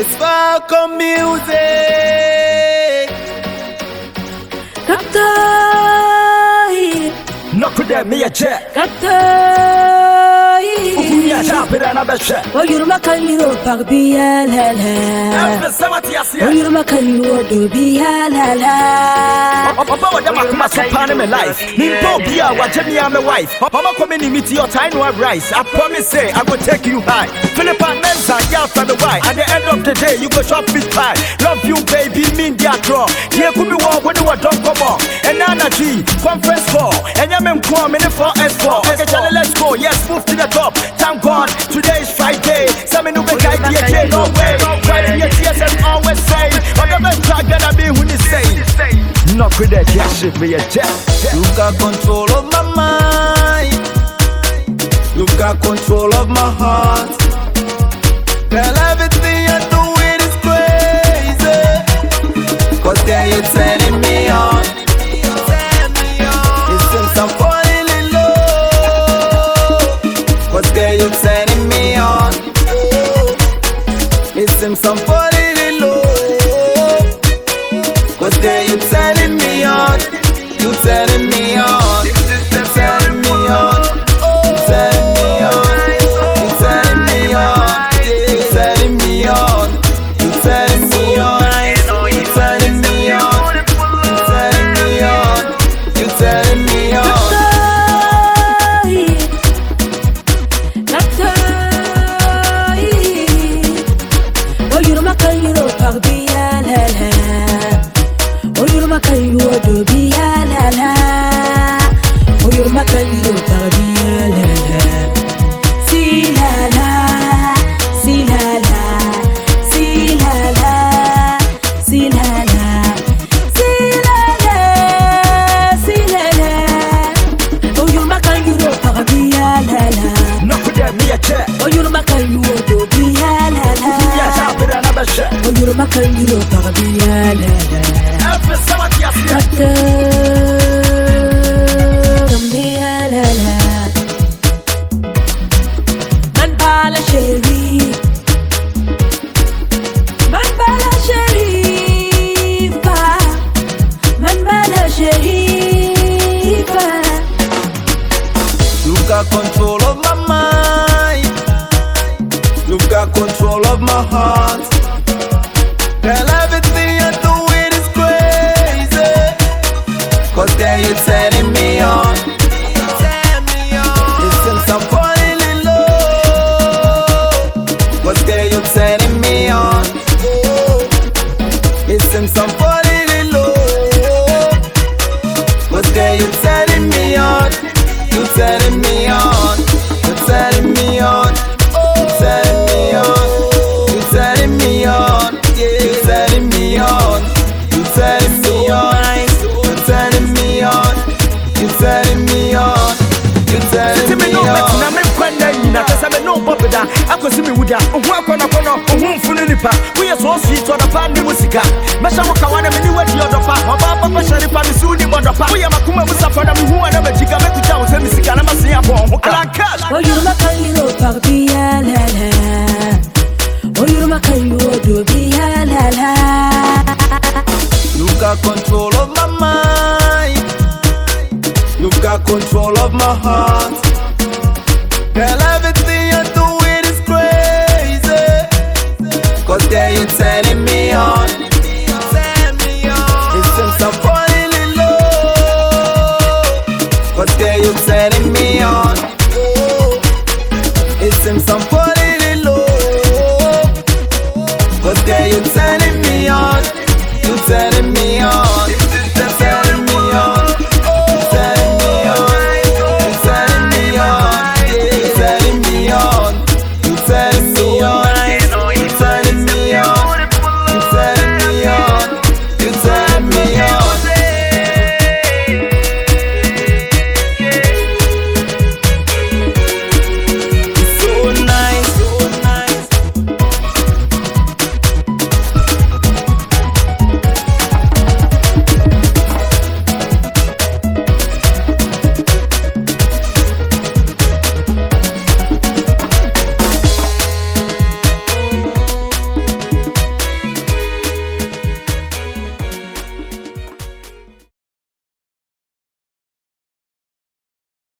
It's Falcon music. Captain. Knock with that, me a check. Captain. oyuruma kaliwo pagbi yalala oyuruma kaliwo dobi yalala. ọba wa dama kuma so paani mi life ni npa obi a wajẹ mi am a wife. Ọba kọ mi ni mi ti ọta inu arise i promise say i go take you high. Philippa mensa yà fẹ mi wife. at the end of the day you go chop fish pie. Love you baby mean their draw. Yẹ kú mi wọ ọgbẹni wọ dán kọ mọ. On. And Nana G, conference call. And Yamen Kwam in the 4S4. Okay, let's go. Yes, move to the top. Thank God, today is Friday. Some new big idea, no way. Friday, yes, yes, and always say. But the best track that I be who is saying. Knock with that jack shit me a jack. You got control of my mind. You got control of my heart. Girl, everything you do it is crazy. Cause there you're turning me on. Falling in love. Cause there you turning me on. You turning me on. مكيلو تغبية لا في لا لا من بلا شريك شريفة من شريفة You've got control of my mind You've got control of my heart Girl, everything you do it is crazy. Cause there you turning me on. Seems I'm falling in love. Cause there you turning me on. Seems I'm falling bobeda akosi mi wuda ohun akɔnɔ kɔnɔ ohun nipa. Woyɛ sɔ si tɔ dɔpa ni mu sika mɛhyɛ mo kawa na mi wadi ɔdɔpa ɔba nipa mi siw ni dɔpa woyɛ ma mu safa na mi hu wa na ma jika mɛ sika na ma abɔ ɔho kan. control of my heart. Girl, I Cause there you turning me on. It seems I'm falling in love. Cause there you turning me on. It seems I'm